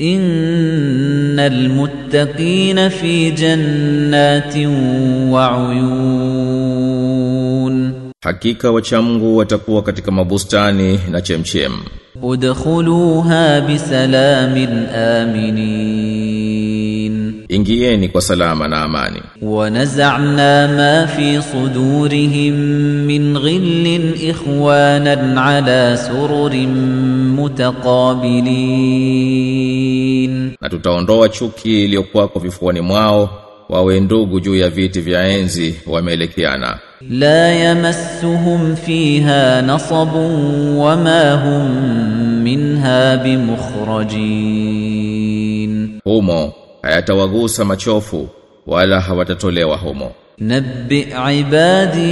إن المتقين في جنات وعيون hakika wachamgu watakuwa katika mabustani na chemchem udkhuluha bisalamin aminin ingieni kwa salama na amani wanazana ma fi sudurihim min ghillin ikhwanan ala sururin mutaqabilin na tutaondoa chuki iliyokuwa kwa vifuani mwao wawe ndugu juu ya viti vya enzi wameelekeana. La yamassuhum fiha nasabu wama hum minha bimukhrajin. Humo hayatawagusa machofu wala hawatatolewa humo. Nabbi ibadi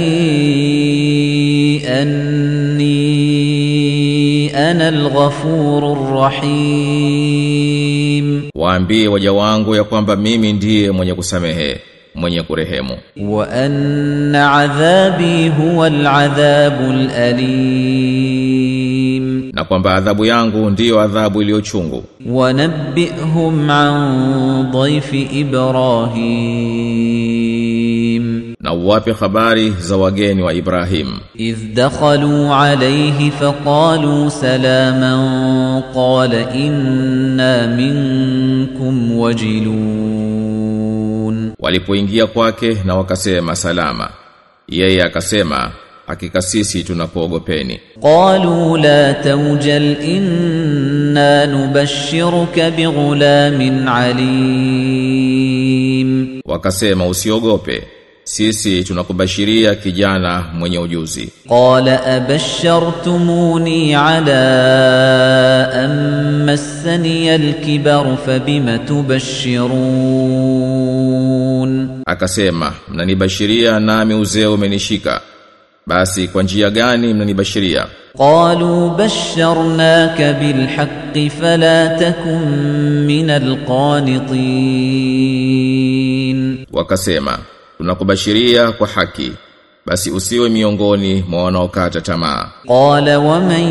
anni ana الغفور الرحيم waambie waja wangu ya kwamba mimi ndiye mwenye kusamehe mwenye kurehemu. Wa anna adhabi huwa alim na kwamba adhabu yangu ndiyo adhabu iliyochungu wanabbihum an dhaifi ibrahim na uwape habari za wageni wa Ibrahim. Idh dakhalu alayhi faqalu salaman qala inna minkum wajilun, walipoingia kwake na wakasema salama, yeye akasema hakika sisi tunakuogopeni. Qalu la tawjal inna nubashshiruka bighulamin alim, wakasema usiogope sisi tunakubashiria kijana mwenye ujuzi. Qala abashartumuni ala ammassani alkibar fabima tubashirun, akasema mnanibashiria nami uzee umenishika basi kwa njia gani mnanibashiria? Qalu basharnaka bilhaqqi fala takun min alqanitin, wakasema tunakubashiria kwa haki basi usiwe miongoni mwa wanaokata tamaa. Qala wa man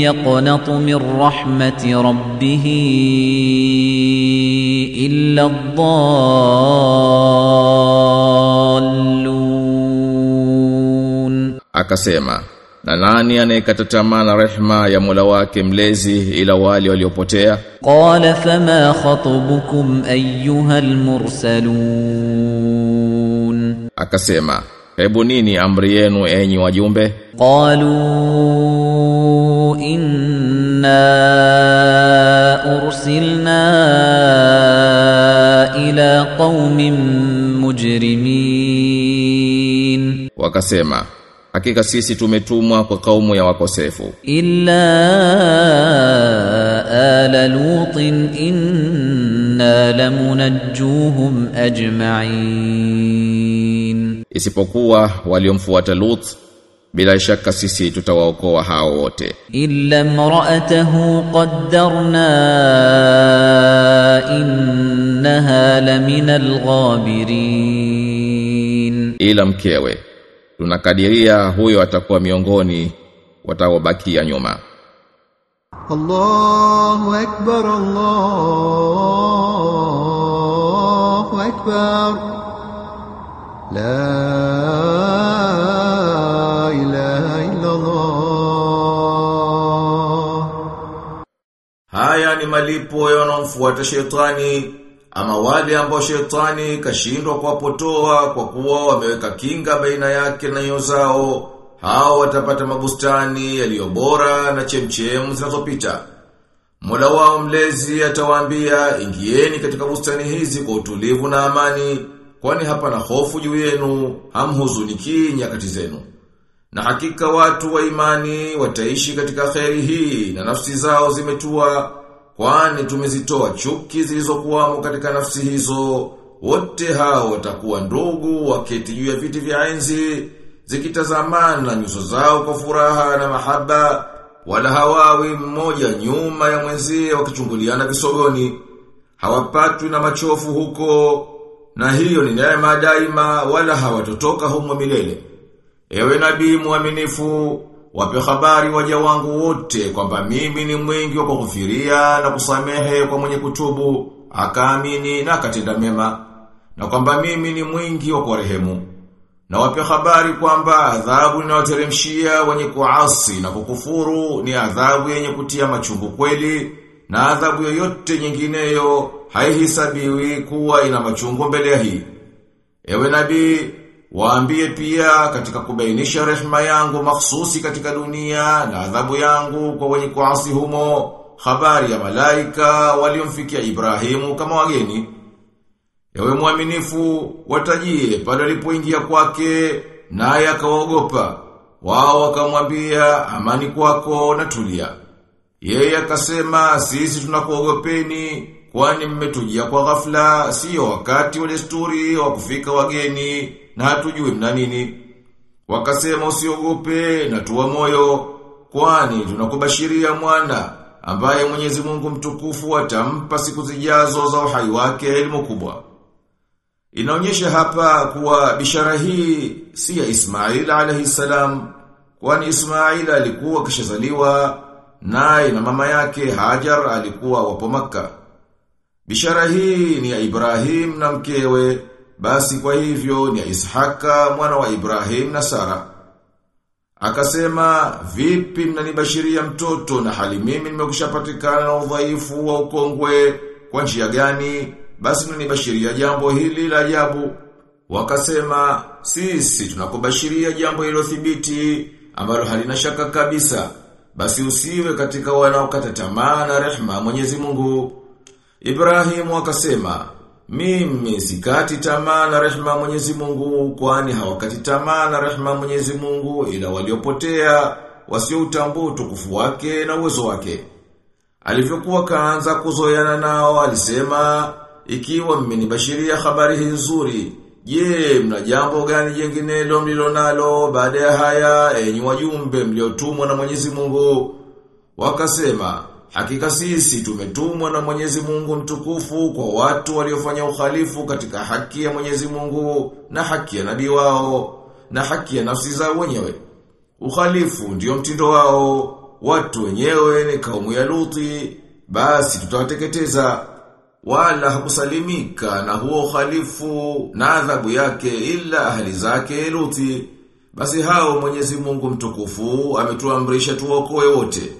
yaqnatu min rahmati rabbih illa dhallun akasema na nani anayekata tamaa na rehma ya Mola wake mlezi ila wale waliopotea? Qala fama khatubukum ayyuhal mursalun akasema hebu nini amri yenu enyi wajumbe? Qalu inna ursilna ila qaumin mujrimin. Wakasema hakika sisi tumetumwa kwa kaumu ya wakosefu. Illa ala lutin inna lamunajjuhum ajma'in isipokuwa waliomfuata Lut bila shaka sisi tutawaokoa hao wote. Illa mraatahu qaddarna innaha lamina alghabirin ila mkewe tunakadiria huyo atakuwa miongoni watawabakia nyuma. Allahu akbar Allahu akbar. Haya ni malipo yanamfuata shetani ama wale ambao shetani kashindwa kuwapotoa kwa kuwa wameweka kinga baina yake na nyoyo zao hao watapata mabustani yaliyo bora na chemchemu zinazopita. Mola wao mlezi atawaambia ingieni katika bustani hizi kwa utulivu na amani kwani hapa na hofu juu yenu hamhuzuniki nyakati zenu. Na hakika watu wa imani wataishi katika kheri hii na nafsi zao zimetua kwani tumezitoa chuki zilizokuwamo katika nafsi hizo. Wote hao watakuwa ndugu waketi juu ya viti vya enzi zikitazamana nyuso zao kwa furaha na mahaba wala hawawi mmoja nyuma ya mwenzie wakichunguliana kisogoni, hawapatwi na machofu huko na hiyo ni neema daima wala hawatotoka humo milele Ewe nabii mwaminifu, Wape habari waja wangu wote kwamba mimi ni mwingi wa kukufiria na kusamehe kwa mwenye kutubu, akaamini na akatenda mema, na kwamba mimi ni mwingi wa kurehemu. Na wape habari kwamba adhabu inayoteremshia wenye kuasi na kukufuru ni adhabu yenye kutia machungu kweli, na adhabu yoyote nyingineyo haihisabiwi kuwa ina machungu mbele ya hii. Ewe nabii, waambie pia katika kubainisha rehema yangu mahsusi katika dunia na adhabu yangu kwa wenye kuasi humo, habari ya malaika waliomfikia Ibrahimu kama wageni. Ewe mwaminifu, watajie pale alipoingia kwake naye akawaogopa. Wao wakamwambia amani kwako na tulia. Yeye akasema sisi tunakuogopeni kwani mmetujia kwa ghafla sio wakati wa desturi wa kufika wageni na hatujui mna nini. Wakasema usiogope na tuwa moyo kwani tunakubashiria mwana ambaye Mwenyezi Mungu mtukufu atampa siku zijazo za uhai wake elimu kubwa. Inaonyesha hapa kuwa bishara hii si ya Ismail alayhi salam kwani Ismail alikuwa kishazaliwa naye na mama yake Hajar alikuwa wapo Makka. Bishara hii ni ya Ibrahim na mkewe, basi kwa hivyo ni ya Ishaka mwana wa Ibrahim na Sara. Akasema, vipi mnanibashiria mtoto na hali mimi nimekushapatikana na udhaifu wa ukongwe kwa njia gani? Basi mnanibashiria jambo hili la ajabu. Wakasema, sisi tunakubashiria jambo hilo thibiti ambalo halina shaka kabisa. Basi usiwe katika wanaokata tamaa na rehma Mwenyezi Mungu. Ibrahimu akasema, mimi sikati tamaa na rehma Mwenyezi Mungu kwani hawakati tamaa na rehma Mwenyezi Mungu ila waliopotea wasioutambua utukufu wake na uwezo wake. Alivyokuwa kaanza kuzoeana nao alisema, ikiwa mmenibashiria habari hii nzuri, je, mna jambo gani jenginelo mlilo nalo baada ya haya enyi wajumbe mliotumwa na Mwenyezi Mungu? Wakasema, Hakika sisi tumetumwa na Mwenyezi Mungu mtukufu kwa watu waliofanya uhalifu katika haki ya Mwenyezi Mungu na haki ya nabii wao na haki ya nafsi zao wenyewe. Uhalifu ndio mtindo wao, watu wenyewe ni kaumu ya Luti, basi tutawateketeza. Wala hakusalimika na huo uhalifu na adhabu yake ila ahli zake Luti. Basi hao Mwenyezi Mungu mtukufu ametuamrisha tuokoe wote.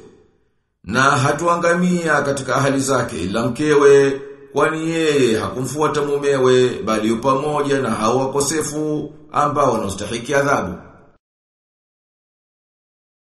Na hatuangamia katika ahali zake ila mkewe, kwani yeye hakumfuata mumewe, bali pamoja na hao wakosefu ambao wanastahiki adhabu.